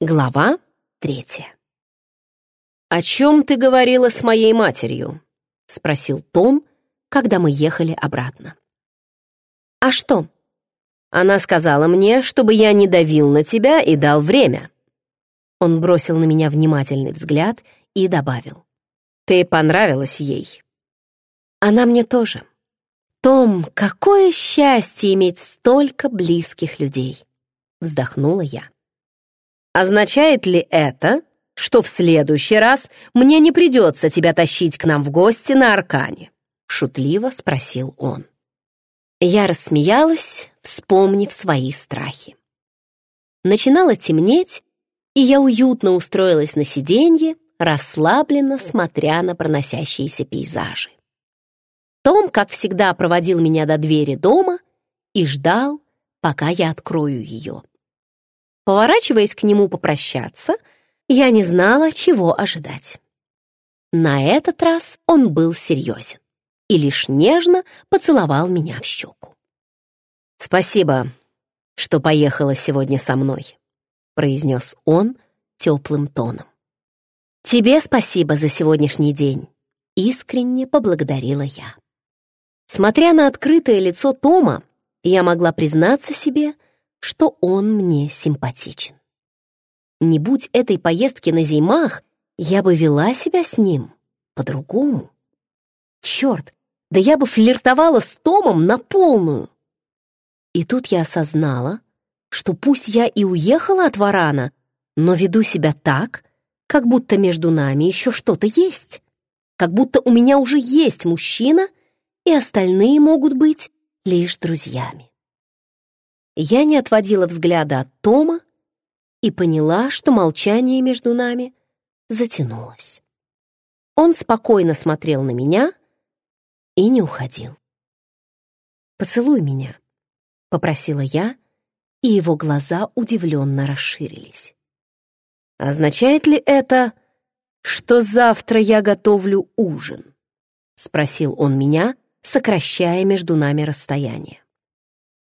Глава третья. «О чем ты говорила с моей матерью?» — спросил Том, когда мы ехали обратно. «А что?» «Она сказала мне, чтобы я не давил на тебя и дал время». Он бросил на меня внимательный взгляд и добавил. «Ты понравилась ей». «Она мне тоже. Том, какое счастье иметь столько близких людей!» — вздохнула я. Означает ли это, что в следующий раз мне не придется тебя тащить к нам в гости на Аркане?» Шутливо спросил он. Я рассмеялась, вспомнив свои страхи. Начинало темнеть, и я уютно устроилась на сиденье, расслабленно смотря на проносящиеся пейзажи. Том, как всегда, проводил меня до двери дома и ждал, пока я открою ее. Поворачиваясь к нему попрощаться, я не знала, чего ожидать. На этот раз он был серьезен и лишь нежно поцеловал меня в щеку. «Спасибо, что поехала сегодня со мной», — произнес он теплым тоном. «Тебе спасибо за сегодняшний день», — искренне поблагодарила я. Смотря на открытое лицо Тома, я могла признаться себе — что он мне симпатичен. Не будь этой поездки на зимах, я бы вела себя с ним по-другому. Черт, да я бы флиртовала с Томом на полную. И тут я осознала, что пусть я и уехала от Варана, но веду себя так, как будто между нами еще что-то есть. Как будто у меня уже есть мужчина, и остальные могут быть лишь друзьями. Я не отводила взгляда от Тома и поняла, что молчание между нами затянулось. Он спокойно смотрел на меня и не уходил. «Поцелуй меня», — попросила я, и его глаза удивленно расширились. «Означает ли это, что завтра я готовлю ужин?» — спросил он меня, сокращая между нами расстояние.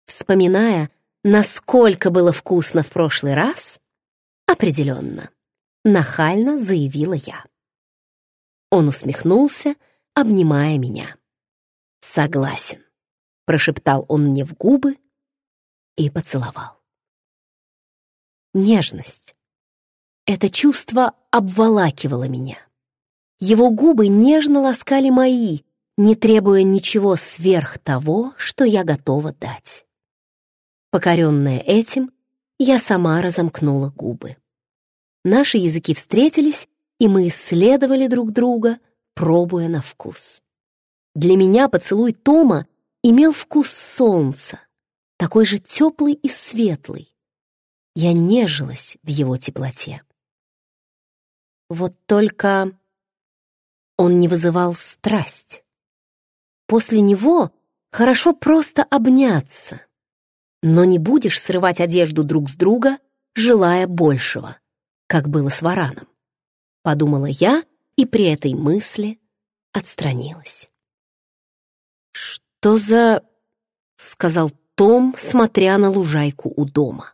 Вспоминая, насколько было вкусно в прошлый раз, определенно, нахально заявила я. Он усмехнулся, обнимая меня. «Согласен», — прошептал он мне в губы и поцеловал. Нежность. Это чувство обволакивало меня. Его губы нежно ласкали мои, не требуя ничего сверх того, что я готова дать. Покоренная этим, я сама разомкнула губы. Наши языки встретились, и мы исследовали друг друга, пробуя на вкус. Для меня поцелуй Тома имел вкус солнца, такой же теплый и светлый. Я нежилась в его теплоте. Вот только он не вызывал страсть. После него хорошо просто обняться, но не будешь срывать одежду друг с друга, желая большего, как было с вараном. Подумала я и при этой мысли отстранилась. «Что за...» — сказал Том, смотря на лужайку у дома.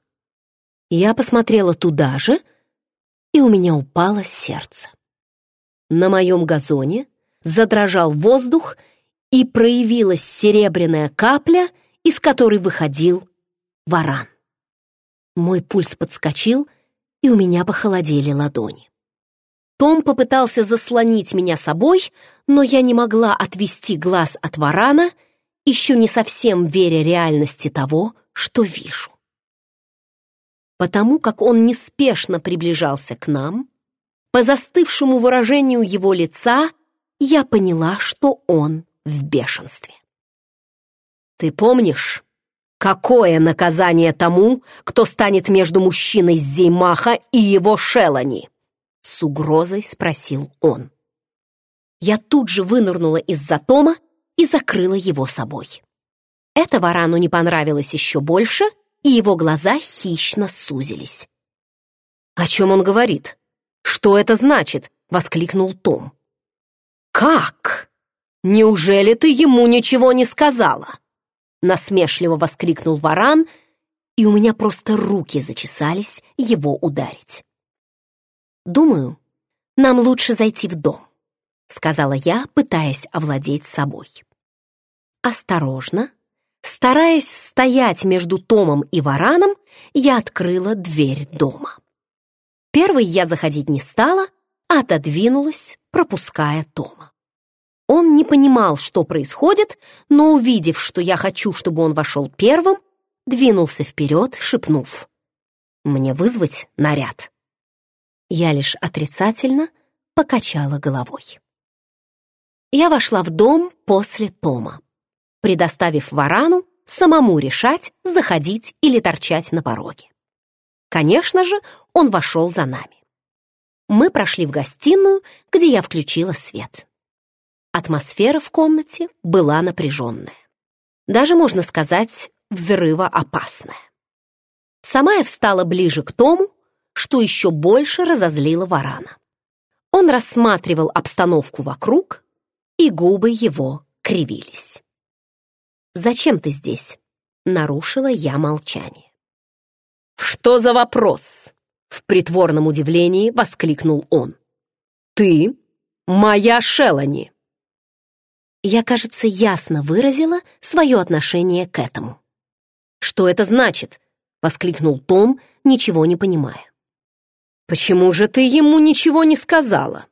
Я посмотрела туда же, и у меня упало сердце. На моем газоне задрожал воздух, и проявилась серебряная капля, из которой выходил варан. Мой пульс подскочил, и у меня похолодели ладони. Том попытался заслонить меня собой, но я не могла отвести глаз от варана, еще не совсем веря реальности того, что вижу. Потому как он неспешно приближался к нам, по застывшему выражению его лица я поняла, что он в бешенстве. «Ты помнишь, Какое наказание тому, кто станет между мужчиной Зеймаха и его Шелани? С угрозой спросил он. Я тут же вынырнула из-за Тома и закрыла его собой. Это варану не понравилось еще больше, и его глаза хищно сузились. «О чем он говорит? Что это значит?» — воскликнул Том. «Как? Неужели ты ему ничего не сказала?» Насмешливо воскликнул варан, и у меня просто руки зачесались его ударить. «Думаю, нам лучше зайти в дом», — сказала я, пытаясь овладеть собой. Осторожно, стараясь стоять между Томом и Вараном, я открыла дверь дома. Первой я заходить не стала, а отодвинулась, пропуская Тома. Он не понимал, что происходит, но, увидев, что я хочу, чтобы он вошел первым, двинулся вперед, шепнув. «Мне вызвать наряд?» Я лишь отрицательно покачала головой. Я вошла в дом после Тома, предоставив Варану самому решать, заходить или торчать на пороге. Конечно же, он вошел за нами. Мы прошли в гостиную, где я включила свет. Атмосфера в комнате была напряженная. Даже, можно сказать, взрывоопасная. Сама я встала ближе к тому, что еще больше разозлило Варана. Он рассматривал обстановку вокруг, и губы его кривились. «Зачем ты здесь?» — нарушила я молчание. «Что за вопрос?» — в притворном удивлении воскликнул он. «Ты моя Шелани!» Я, кажется, ясно выразила свое отношение к этому. «Что это значит?» — воскликнул Том, ничего не понимая. «Почему же ты ему ничего не сказала?»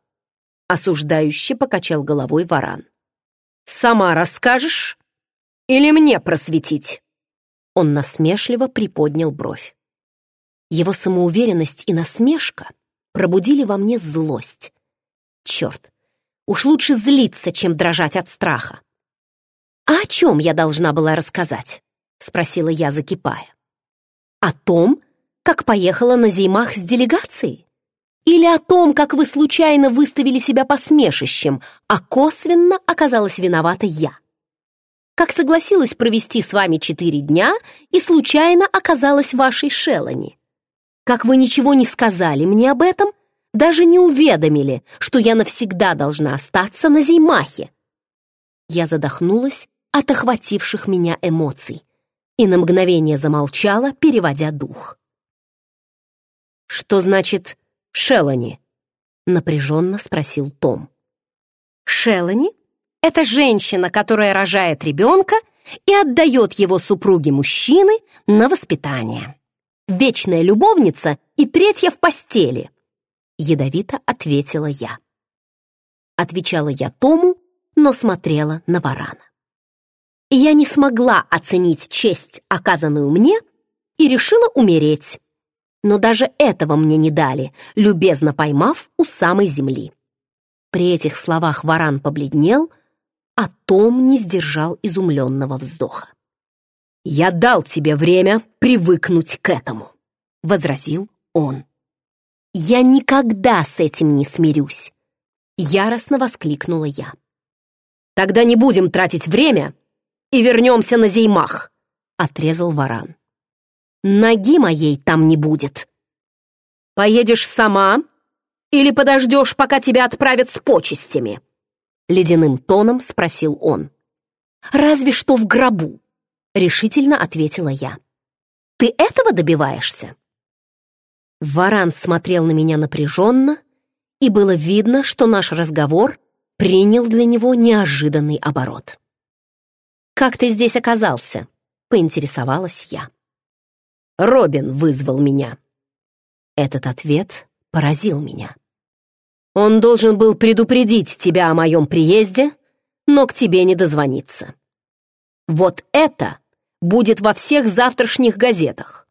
Осуждающе покачал головой варан. «Сама расскажешь? Или мне просветить?» Он насмешливо приподнял бровь. Его самоуверенность и насмешка пробудили во мне злость. Черт, Уж лучше злиться, чем дрожать от страха. «А о чем я должна была рассказать?» — спросила я, закипая. «О том, как поехала на зимах с делегацией? Или о том, как вы случайно выставили себя посмешищем, а косвенно оказалась виновата я? Как согласилась провести с вами четыре дня и случайно оказалась вашей шелоне? Как вы ничего не сказали мне об этом даже не уведомили, что я навсегда должна остаться на Зеймахе. Я задохнулась от охвативших меня эмоций и на мгновение замолчала, переводя дух. «Что значит «Шелани»?» — напряженно спросил Том. «Шелани — это женщина, которая рожает ребенка и отдает его супруге мужчины на воспитание. Вечная любовница и третья в постели — Ядовито ответила я. Отвечала я Тому, но смотрела на варана. Я не смогла оценить честь, оказанную мне, и решила умереть. Но даже этого мне не дали, любезно поймав у самой земли. При этих словах варан побледнел, а Том не сдержал изумленного вздоха. «Я дал тебе время привыкнуть к этому», — возразил он. «Я никогда с этим не смирюсь!» Яростно воскликнула я. «Тогда не будем тратить время и вернемся на Зеймах!» Отрезал варан. «Ноги моей там не будет!» «Поедешь сама или подождешь, пока тебя отправят с почестями?» Ледяным тоном спросил он. «Разве что в гробу!» Решительно ответила я. «Ты этого добиваешься?» Варан смотрел на меня напряженно, и было видно, что наш разговор принял для него неожиданный оборот. «Как ты здесь оказался?» — поинтересовалась я. «Робин вызвал меня». Этот ответ поразил меня. «Он должен был предупредить тебя о моем приезде, но к тебе не дозвониться. Вот это будет во всех завтрашних газетах».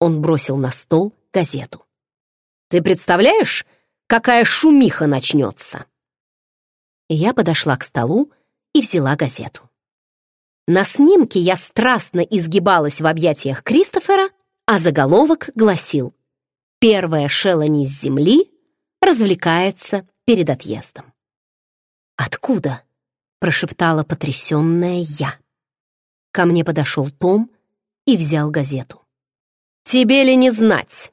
Он бросил на стол газету. «Ты представляешь, какая шумиха начнется?» Я подошла к столу и взяла газету. На снимке я страстно изгибалась в объятиях Кристофера, а заголовок гласил «Первая Шелани с земли развлекается перед отъездом». «Откуда?» — прошептала потрясенная я. Ко мне подошел Том и взял газету. «Тебе ли не знать?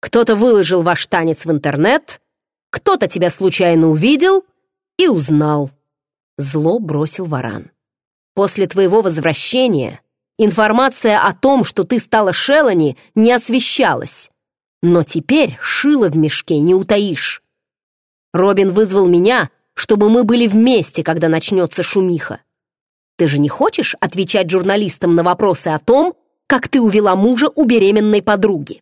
Кто-то выложил ваш танец в интернет, кто-то тебя случайно увидел и узнал. Зло бросил варан. После твоего возвращения Информация о том, что ты стала Шелани, не освещалась. Но теперь шило в мешке не утаишь. Робин вызвал меня, чтобы мы были вместе, когда начнется шумиха. Ты же не хочешь отвечать журналистам на вопросы о том, как ты увела мужа у беременной подруги?»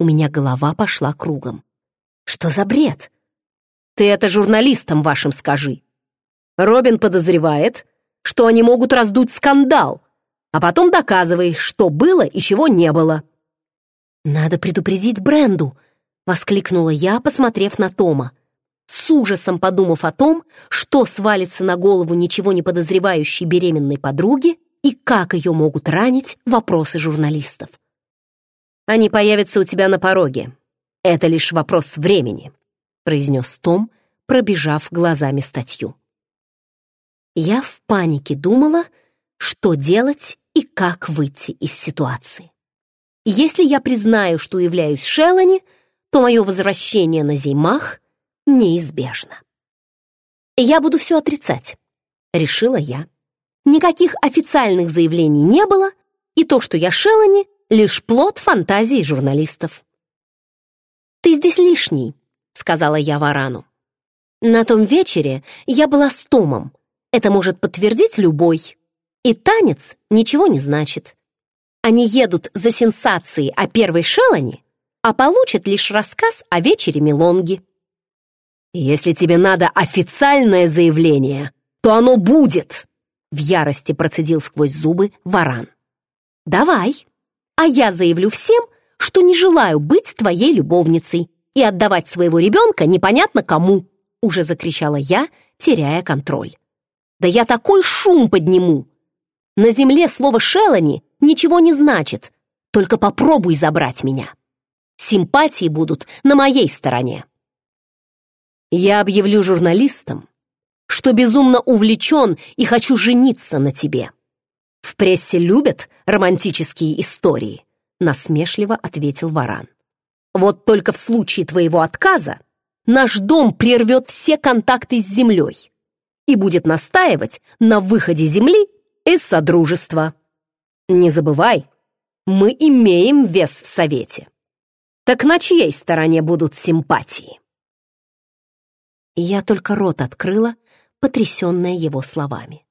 У меня голова пошла кругом. «Что за бред?» «Ты это журналистам вашим скажи. Робин подозревает, что они могут раздуть скандал, а потом доказывай, что было и чего не было». «Надо предупредить Бренду!» — воскликнула я, посмотрев на Тома с ужасом подумав о том, что свалится на голову ничего не подозревающей беременной подруги и как ее могут ранить вопросы журналистов. «Они появятся у тебя на пороге. Это лишь вопрос времени», произнес Том, пробежав глазами статью. Я в панике думала, что делать и как выйти из ситуации. Если я признаю, что являюсь Шелани, то мое возвращение на Зеймах неизбежно. «Я буду все отрицать», — решила я. Никаких официальных заявлений не было, и то, что я Шелани, лишь плод фантазии журналистов. «Ты здесь лишний», — сказала я Варану. На том вечере я была с Томом. Это может подтвердить любой. И танец ничего не значит. Они едут за сенсацией о первой Шелани, а получат лишь рассказ о вечере Мелонги. «Если тебе надо официальное заявление, то оно будет!» В ярости процедил сквозь зубы варан. «Давай, а я заявлю всем, что не желаю быть твоей любовницей и отдавать своего ребенка непонятно кому!» Уже закричала я, теряя контроль. «Да я такой шум подниму! На земле слово «шелани» ничего не значит, только попробуй забрать меня. Симпатии будут на моей стороне». Я объявлю журналистам, что безумно увлечен и хочу жениться на тебе. В прессе любят романтические истории, насмешливо ответил Варан. Вот только в случае твоего отказа наш дом прервет все контакты с землей и будет настаивать на выходе земли из Содружества. Не забывай, мы имеем вес в Совете. Так на чьей стороне будут симпатии? я только рот открыла, потрясенная его словами.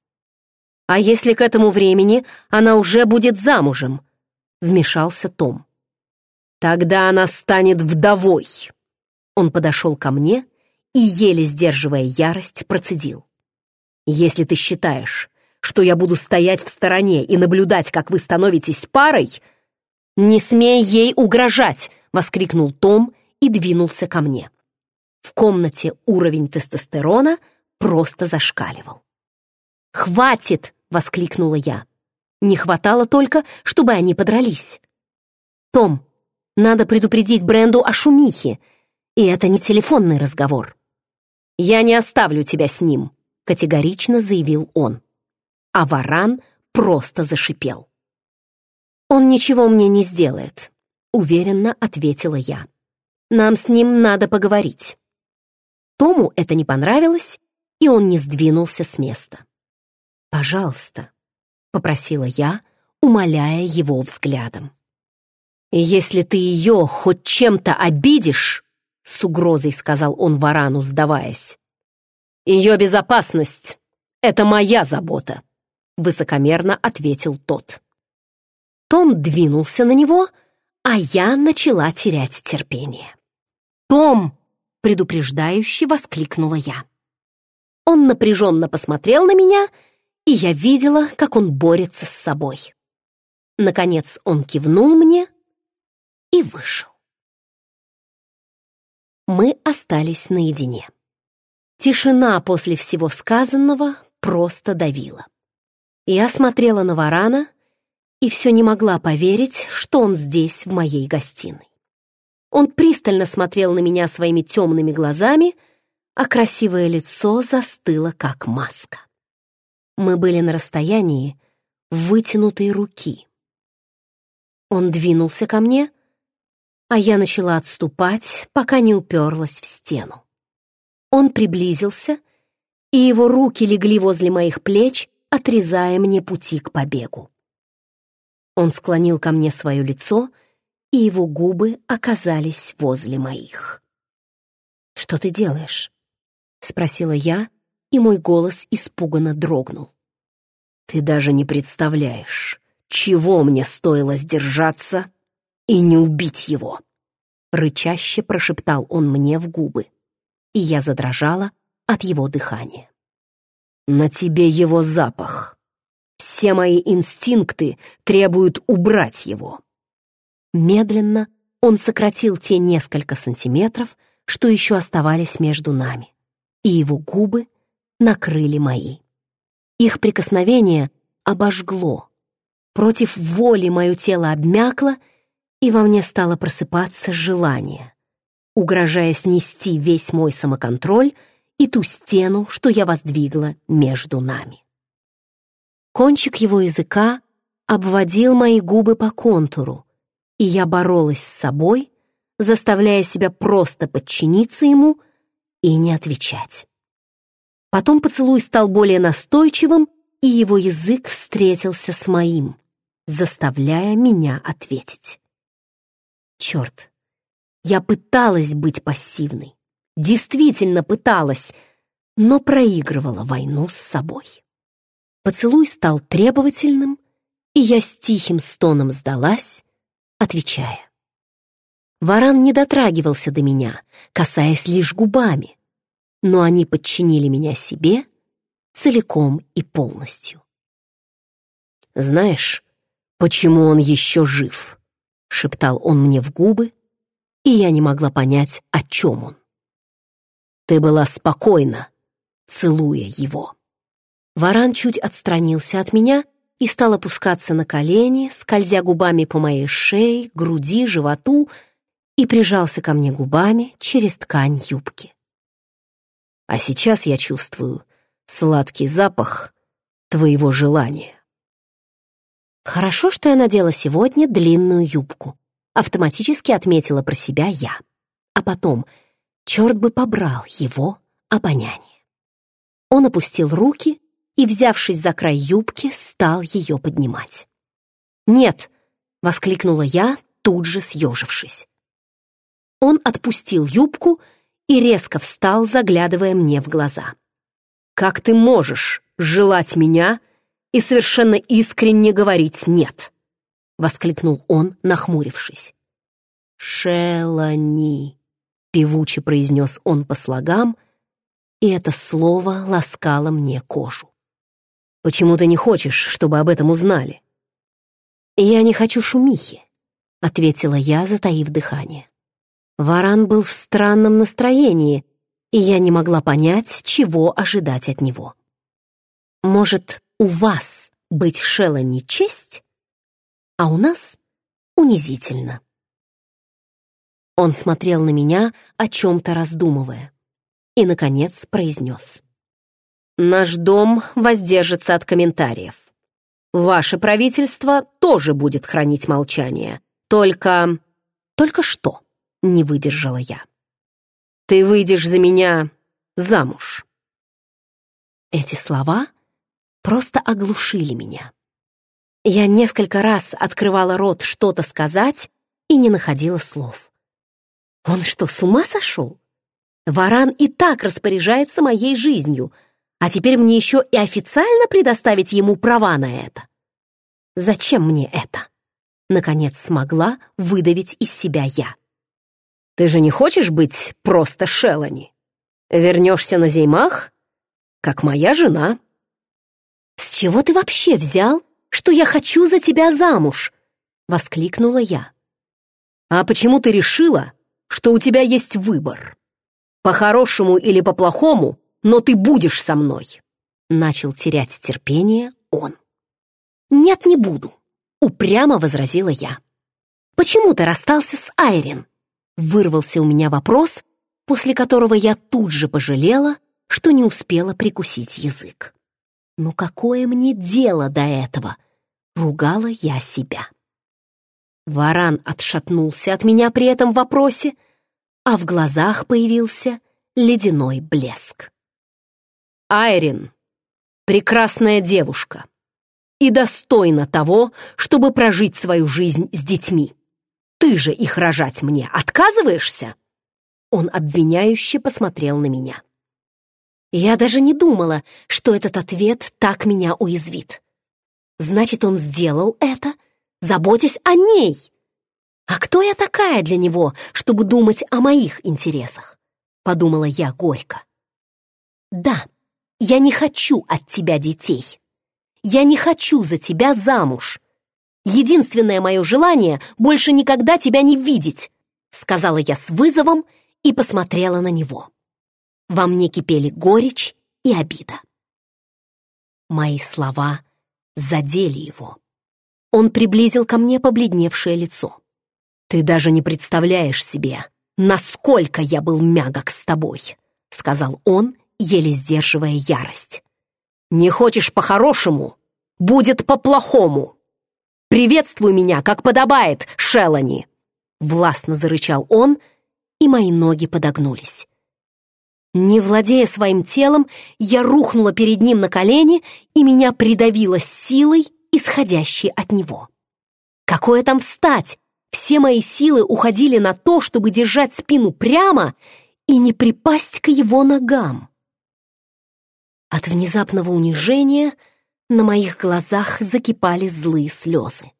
«А если к этому времени она уже будет замужем?» — вмешался Том. «Тогда она станет вдовой!» Он подошел ко мне и, еле сдерживая ярость, процедил. «Если ты считаешь, что я буду стоять в стороне и наблюдать, как вы становитесь парой...» «Не смей ей угрожать!» — воскликнул Том и двинулся ко мне. В комнате уровень тестостерона просто зашкаливал. «Хватит!» — воскликнула я. Не хватало только, чтобы они подрались. «Том, надо предупредить Бренду о шумихе, и это не телефонный разговор». «Я не оставлю тебя с ним», — категорично заявил он. А Варан просто зашипел. «Он ничего мне не сделает», — уверенно ответила я. «Нам с ним надо поговорить». Тому это не понравилось, и он не сдвинулся с места. «Пожалуйста», — попросила я, умоляя его взглядом. «Если ты ее хоть чем-то обидишь», — с угрозой сказал он Варану, сдаваясь, «ее безопасность — это моя забота», — высокомерно ответил тот. Том двинулся на него, а я начала терять терпение. «Том!» предупреждающе воскликнула я. Он напряженно посмотрел на меня, и я видела, как он борется с собой. Наконец он кивнул мне и вышел. Мы остались наедине. Тишина после всего сказанного просто давила. Я смотрела на Варана и все не могла поверить, что он здесь, в моей гостиной. Он пристально смотрел на меня своими темными глазами, а красивое лицо застыло, как маска. Мы были на расстоянии вытянутой руки. Он двинулся ко мне, а я начала отступать, пока не уперлась в стену. Он приблизился, и его руки легли возле моих плеч, отрезая мне пути к побегу. Он склонил ко мне свое лицо, и его губы оказались возле моих. «Что ты делаешь?» — спросила я, и мой голос испуганно дрогнул. «Ты даже не представляешь, чего мне стоило сдержаться и не убить его!» Рычаще прошептал он мне в губы, и я задрожала от его дыхания. «На тебе его запах. Все мои инстинкты требуют убрать его». Медленно он сократил те несколько сантиметров, что еще оставались между нами, и его губы накрыли мои. Их прикосновение обожгло. Против воли мое тело обмякло, и во мне стало просыпаться желание, угрожая снести весь мой самоконтроль и ту стену, что я воздвигла между нами. Кончик его языка обводил мои губы по контуру, и я боролась с собой, заставляя себя просто подчиниться ему и не отвечать. Потом поцелуй стал более настойчивым, и его язык встретился с моим, заставляя меня ответить. Черт, я пыталась быть пассивной, действительно пыталась, но проигрывала войну с собой. Поцелуй стал требовательным, и я с тихим стоном сдалась, отвечая. Варан не дотрагивался до меня, касаясь лишь губами, но они подчинили меня себе целиком и полностью. «Знаешь, почему он еще жив?» — шептал он мне в губы, и я не могла понять, о чем он. «Ты была спокойна, целуя его». Варан чуть отстранился от меня и стал опускаться на колени, скользя губами по моей шее, груди, животу — и прижался ко мне губами через ткань юбки. А сейчас я чувствую сладкий запах твоего желания. Хорошо, что я надела сегодня длинную юбку. Автоматически отметила про себя я. А потом, черт бы побрал его обоняние. Он опустил руки и, взявшись за край юбки, стал ее поднимать. «Нет!» — воскликнула я, тут же съежившись. Он отпустил юбку и резко встал, заглядывая мне в глаза. «Как ты можешь желать меня и совершенно искренне говорить «нет»?» — воскликнул он, нахмурившись. «Шелани», — певуче произнес он по слогам, и это слово ласкало мне кожу. «Почему ты не хочешь, чтобы об этом узнали?» «Я не хочу шумихи», — ответила я, затаив дыхание. Варан был в странном настроении, и я не могла понять, чего ожидать от него. Может, у вас быть Шелла не честь, а у нас унизительно. Он смотрел на меня, о чем-то раздумывая, и, наконец, произнес. «Наш дом воздержится от комментариев. Ваше правительство тоже будет хранить молчание. Только... Только что?» Не выдержала я. «Ты выйдешь за меня замуж». Эти слова просто оглушили меня. Я несколько раз открывала рот что-то сказать и не находила слов. Он что, с ума сошел? Варан и так распоряжается моей жизнью, а теперь мне еще и официально предоставить ему права на это. Зачем мне это? Наконец смогла выдавить из себя я. Ты же не хочешь быть просто Шелани? Вернешься на Зеймах, как моя жена. С чего ты вообще взял, что я хочу за тебя замуж? Воскликнула я. А почему ты решила, что у тебя есть выбор? По-хорошему или по-плохому, но ты будешь со мной. Начал терять терпение он. Нет, не буду, упрямо возразила я. Почему ты расстался с Айрин? Вырвался у меня вопрос, после которого я тут же пожалела, что не успела прикусить язык. «Ну какое мне дело до этого?» — ругала я себя. Варан отшатнулся от меня при этом вопросе, а в глазах появился ледяной блеск. «Айрин, прекрасная девушка, и достойна того, чтобы прожить свою жизнь с детьми. Ты же их рожать мне отказываешься?» Он обвиняюще посмотрел на меня. Я даже не думала, что этот ответ так меня уязвит. Значит, он сделал это, заботясь о ней. А кто я такая для него, чтобы думать о моих интересах? Подумала я горько. Да, я не хочу от тебя детей. Я не хочу за тебя замуж. Единственное мое желание — больше никогда тебя не видеть, сказала я с вызовом и посмотрела на него. Во мне кипели горечь и обида. Мои слова задели его. Он приблизил ко мне побледневшее лицо. «Ты даже не представляешь себе, насколько я был мягок с тобой», сказал он, еле сдерживая ярость. «Не хочешь по-хорошему? Будет по-плохому! Приветствуй меня, как подобает, Шелани!» Властно зарычал он, и мои ноги подогнулись. Не владея своим телом, я рухнула перед ним на колени, и меня придавило силой, исходящей от него. Какое там встать? Все мои силы уходили на то, чтобы держать спину прямо и не припасть к его ногам. От внезапного унижения на моих глазах закипали злые слезы.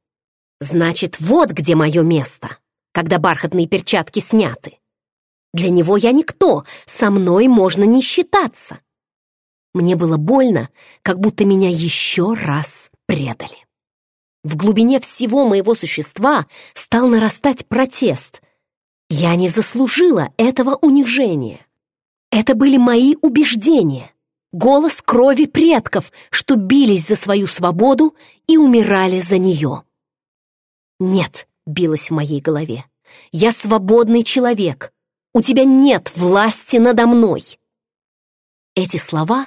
Значит, вот где мое место, когда бархатные перчатки сняты. Для него я никто, со мной можно не считаться. Мне было больно, как будто меня еще раз предали. В глубине всего моего существа стал нарастать протест. Я не заслужила этого унижения. Это были мои убеждения, голос крови предков, что бились за свою свободу и умирали за нее. «Нет», — билось в моей голове, — «я свободный человек, у тебя нет власти надо мной!» Эти слова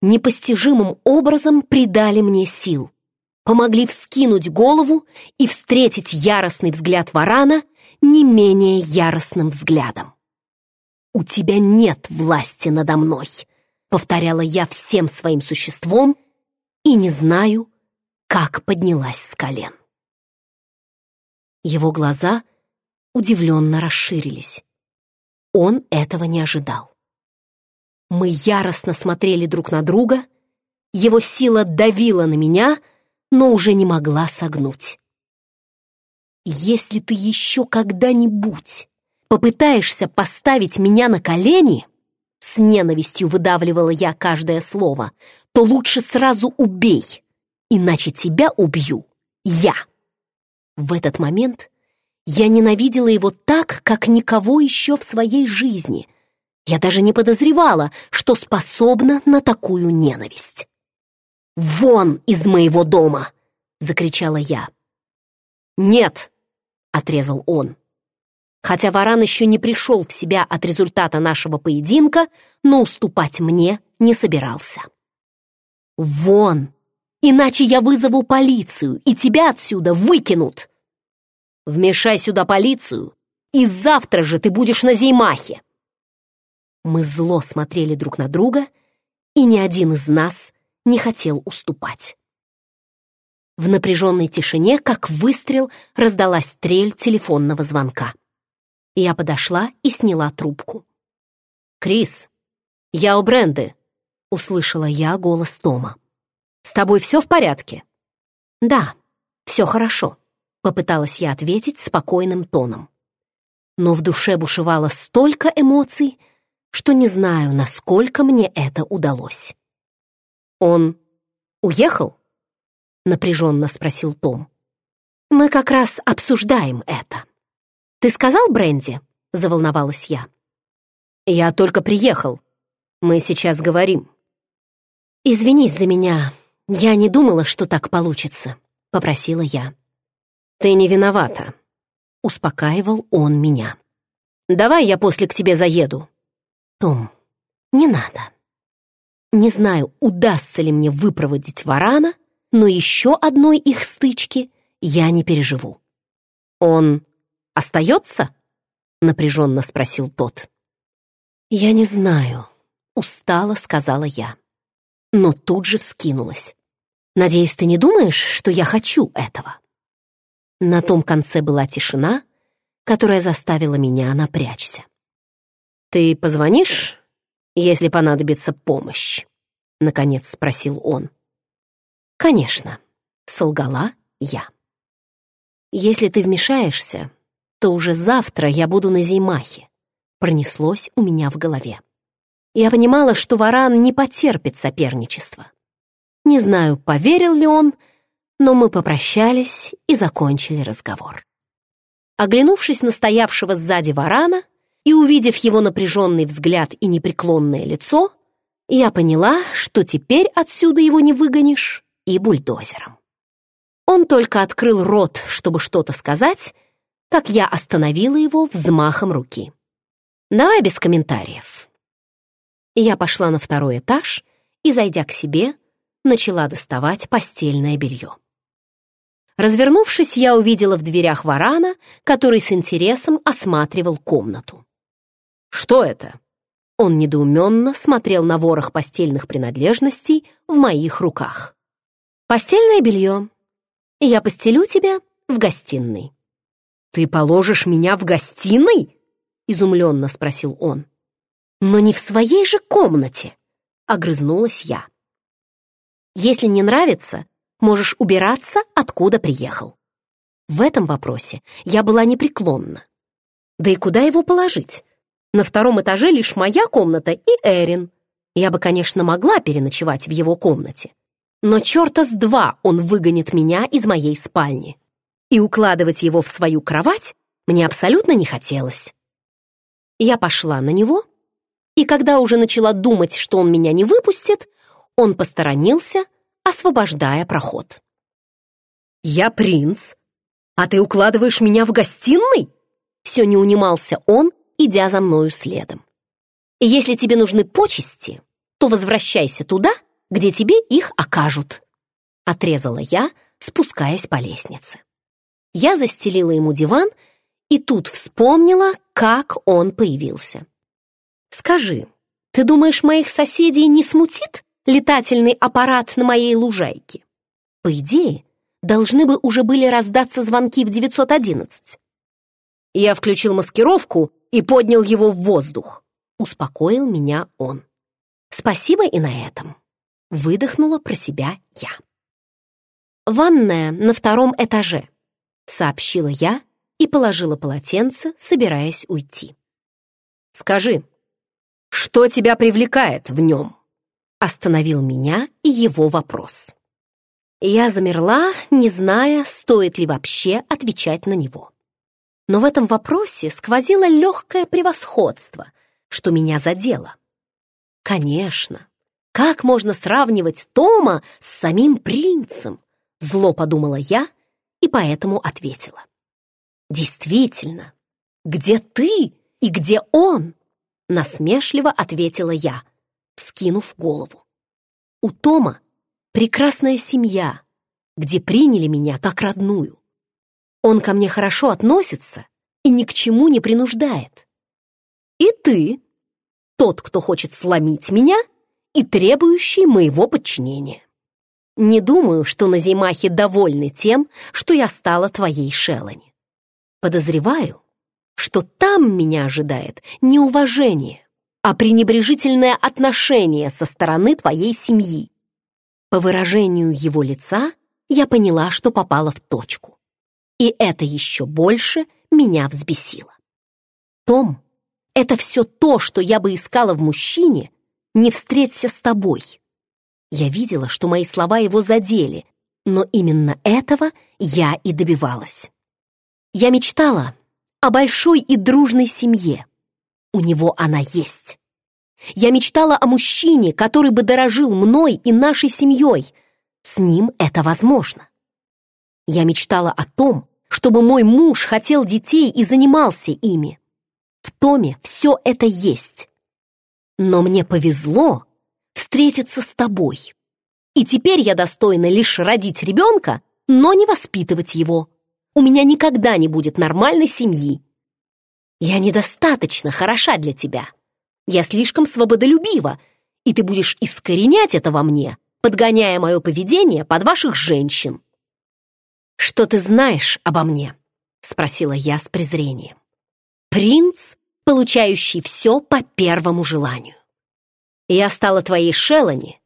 непостижимым образом придали мне сил, помогли вскинуть голову и встретить яростный взгляд варана не менее яростным взглядом. «У тебя нет власти надо мной», — повторяла я всем своим существом и не знаю, как поднялась с колен. Его глаза удивленно расширились. Он этого не ожидал. Мы яростно смотрели друг на друга, его сила давила на меня, но уже не могла согнуть. «Если ты еще когда-нибудь попытаешься поставить меня на колени», с ненавистью выдавливала я каждое слово, то лучше сразу убей, иначе тебя убью я. В этот момент я ненавидела его так, как никого еще в своей жизни. Я даже не подозревала, что способна на такую ненависть. «Вон из моего дома!» — закричала я. «Нет!» — отрезал он. Хотя Варан еще не пришел в себя от результата нашего поединка, но уступать мне не собирался. «Вон! Иначе я вызову полицию, и тебя отсюда выкинут!» Вмешай сюда полицию, и завтра же ты будешь на Зеймахе!» Мы зло смотрели друг на друга, и ни один из нас не хотел уступать. В напряженной тишине, как выстрел, раздалась трель телефонного звонка. Я подошла и сняла трубку. «Крис, я у Бренды», — услышала я голос Тома. «С тобой все в порядке?» «Да, все хорошо». Попыталась я ответить спокойным тоном. Но в душе бушевало столько эмоций, что не знаю, насколько мне это удалось. «Он уехал?» — напряженно спросил Том. «Мы как раз обсуждаем это. Ты сказал Бренди?» — заволновалась я. «Я только приехал. Мы сейчас говорим». «Извинись за меня. Я не думала, что так получится», — попросила я. «Ты не виновата», — успокаивал он меня. «Давай я после к тебе заеду». «Том, не надо. Не знаю, удастся ли мне выпроводить варана, но еще одной их стычки я не переживу». «Он остается?» — напряженно спросил тот. «Я не знаю», — устало сказала я, но тут же вскинулась. Надеюсь, ты не думаешь, что я хочу этого?» На том конце была тишина, которая заставила меня напрячься. «Ты позвонишь, если понадобится помощь?» — наконец спросил он. «Конечно», — солгала я. «Если ты вмешаешься, то уже завтра я буду на Зеймахе», — пронеслось у меня в голове. Я понимала, что Варан не потерпит соперничества. Не знаю, поверил ли он, но мы попрощались и закончили разговор. Оглянувшись на стоявшего сзади Варана и увидев его напряженный взгляд и непреклонное лицо, я поняла, что теперь отсюда его не выгонишь и бульдозером. Он только открыл рот, чтобы что-то сказать, как я остановила его взмахом руки. «Давай без комментариев». Я пошла на второй этаж и, зайдя к себе, начала доставать постельное белье. Развернувшись, я увидела в дверях варана, который с интересом осматривал комнату. «Что это?» Он недоуменно смотрел на ворох постельных принадлежностей в моих руках. «Постельное белье. Я постелю тебя в гостиной». «Ты положишь меня в гостиной?» — изумленно спросил он. «Но не в своей же комнате!» — огрызнулась я. «Если не нравится, можешь убираться, откуда приехал». В этом вопросе я была непреклонна. Да и куда его положить? На втором этаже лишь моя комната и Эрин. Я бы, конечно, могла переночевать в его комнате. Но черта с два он выгонит меня из моей спальни. И укладывать его в свою кровать мне абсолютно не хотелось. Я пошла на него, и когда уже начала думать, что он меня не выпустит, он посторонился, освобождая проход. «Я принц, а ты укладываешь меня в гостиной?» Все не унимался он, идя за мною следом. «Если тебе нужны почести, то возвращайся туда, где тебе их окажут», отрезала я, спускаясь по лестнице. Я застелила ему диван и тут вспомнила, как он появился. «Скажи, ты думаешь, моих соседей не смутит летательный аппарат на моей лужайке?» По идее, должны бы уже были раздаться звонки в 911. Я включил маскировку и поднял его в воздух. Успокоил меня он. Спасибо и на этом. Выдохнула про себя я. «Ванная на втором этаже», — сообщила я и положила полотенце, собираясь уйти. «Скажи, что тебя привлекает в нем?» Остановил меня и его вопрос. Я замерла, не зная, стоит ли вообще отвечать на него но в этом вопросе сквозило легкое превосходство, что меня задело. Конечно, как можно сравнивать Тома с самим принцем? Зло подумала я и поэтому ответила. Действительно, где ты и где он? Насмешливо ответила я, вскинув голову. У Тома прекрасная семья, где приняли меня как родную. Он ко мне хорошо относится и ни к чему не принуждает. И ты, тот, кто хочет сломить меня и требующий моего подчинения. Не думаю, что на Зеймахе довольны тем, что я стала твоей Шелани. Подозреваю, что там меня ожидает не уважение, а пренебрежительное отношение со стороны твоей семьи. По выражению его лица я поняла, что попала в точку и это еще больше меня взбесило. Том, это все то, что я бы искала в мужчине, не встреться с тобой. Я видела, что мои слова его задели, но именно этого я и добивалась. Я мечтала о большой и дружной семье. У него она есть. Я мечтала о мужчине, который бы дорожил мной и нашей семьей. С ним это возможно. Я мечтала о том, чтобы мой муж хотел детей и занимался ими. В Томе все это есть. Но мне повезло встретиться с тобой. И теперь я достойна лишь родить ребенка, но не воспитывать его. У меня никогда не будет нормальной семьи. Я недостаточно хороша для тебя. Я слишком свободолюбива, и ты будешь искоренять это во мне, подгоняя мое поведение под ваших женщин. «Что ты знаешь обо мне?» — спросила я с презрением. «Принц, получающий все по первому желанию. Я стала твоей Шелани,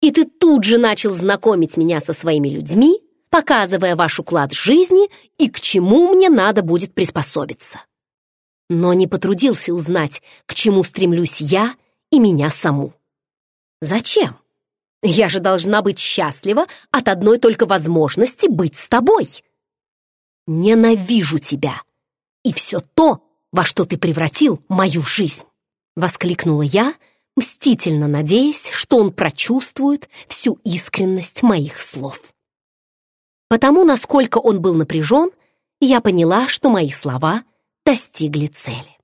и ты тут же начал знакомить меня со своими людьми, показывая ваш уклад жизни и к чему мне надо будет приспособиться. Но не потрудился узнать, к чему стремлюсь я и меня саму. Зачем? Я же должна быть счастлива от одной только возможности быть с тобой. Ненавижу тебя и все то, во что ты превратил мою жизнь!» Воскликнула я, мстительно надеясь, что он прочувствует всю искренность моих слов. Потому, насколько он был напряжен, я поняла, что мои слова достигли цели.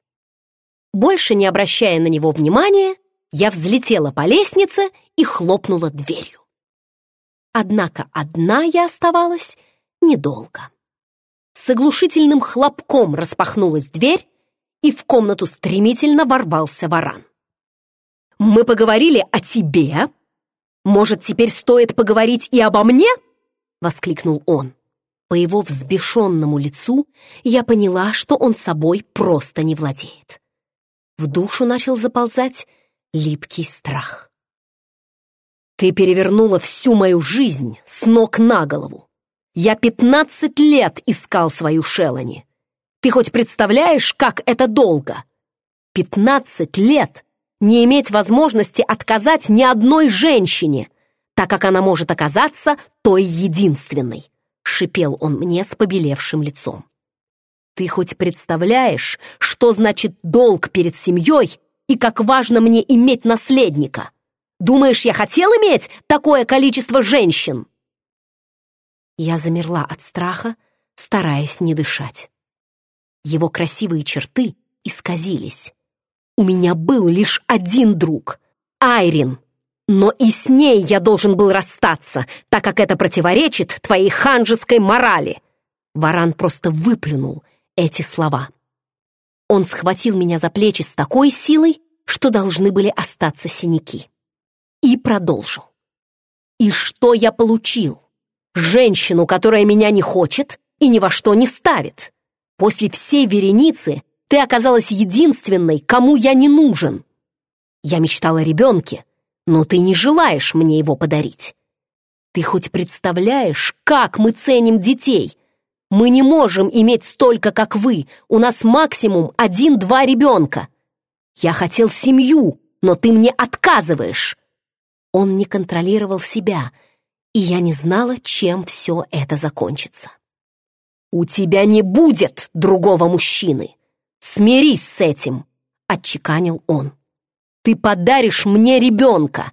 Больше не обращая на него внимания, я взлетела по лестнице и хлопнула дверью. Однако одна я оставалась недолго. С оглушительным хлопком распахнулась дверь, и в комнату стремительно ворвался варан. «Мы поговорили о тебе? Может, теперь стоит поговорить и обо мне?» — воскликнул он. По его взбешенному лицу я поняла, что он собой просто не владеет. В душу начал заползать липкий страх. «Ты перевернула всю мою жизнь с ног на голову. Я пятнадцать лет искал свою Шелани. Ты хоть представляешь, как это долго? Пятнадцать лет не иметь возможности отказать ни одной женщине, так как она может оказаться той единственной, шипел он мне с побелевшим лицом. Ты хоть представляешь, что значит долг перед семьей и как важно мне иметь наследника? Думаешь, я хотел иметь такое количество женщин?» Я замерла от страха, стараясь не дышать. Его красивые черты исказились. У меня был лишь один друг — Айрин. Но и с ней я должен был расстаться, так как это противоречит твоей ханжеской морали. Варан просто выплюнул эти слова. Он схватил меня за плечи с такой силой, что должны были остаться синяки. И продолжил. И что я получил? Женщину, которая меня не хочет и ни во что не ставит. После всей вереницы ты оказалась единственной, кому я не нужен. Я мечтала о ребенке, но ты не желаешь мне его подарить. Ты хоть представляешь, как мы ценим детей? Мы не можем иметь столько, как вы. У нас максимум один-два ребенка. Я хотел семью, но ты мне отказываешь. Он не контролировал себя, и я не знала, чем все это закончится. «У тебя не будет другого мужчины! Смирись с этим!» — отчеканил он. «Ты подаришь мне ребенка,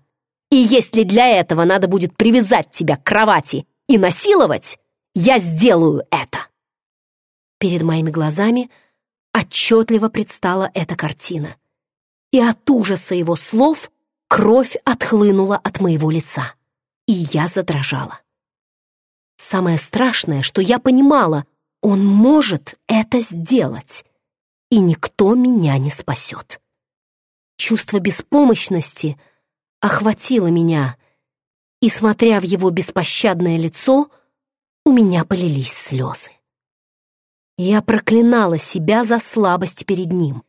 и если для этого надо будет привязать тебя к кровати и насиловать, я сделаю это!» Перед моими глазами отчетливо предстала эта картина, и от ужаса его слов кровь отхлынула от моего лица, и я задрожала. Самое страшное, что я понимала, он может это сделать, и никто меня не спасет. Чувство беспомощности охватило меня, и, смотря в его беспощадное лицо, у меня полились слезы. Я проклинала себя за слабость перед ним.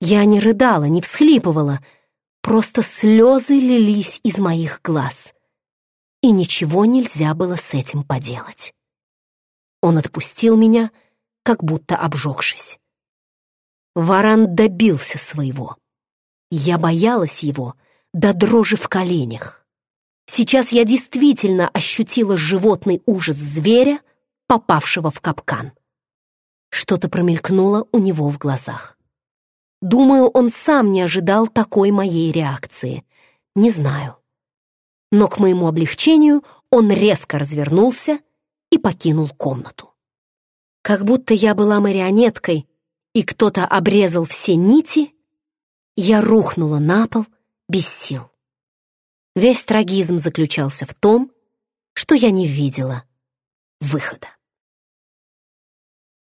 Я не рыдала, не всхлипывала, просто слезы лились из моих глаз, и ничего нельзя было с этим поделать. Он отпустил меня, как будто обжегшись. Варан добился своего. Я боялась его до дрожи в коленях. Сейчас я действительно ощутила животный ужас зверя, попавшего в капкан. Что-то промелькнуло у него в глазах. Думаю, он сам не ожидал такой моей реакции. Не знаю. Но к моему облегчению он резко развернулся и покинул комнату. Как будто я была марионеткой, и кто-то обрезал все нити, я рухнула на пол без сил. Весь трагизм заключался в том, что я не видела выхода.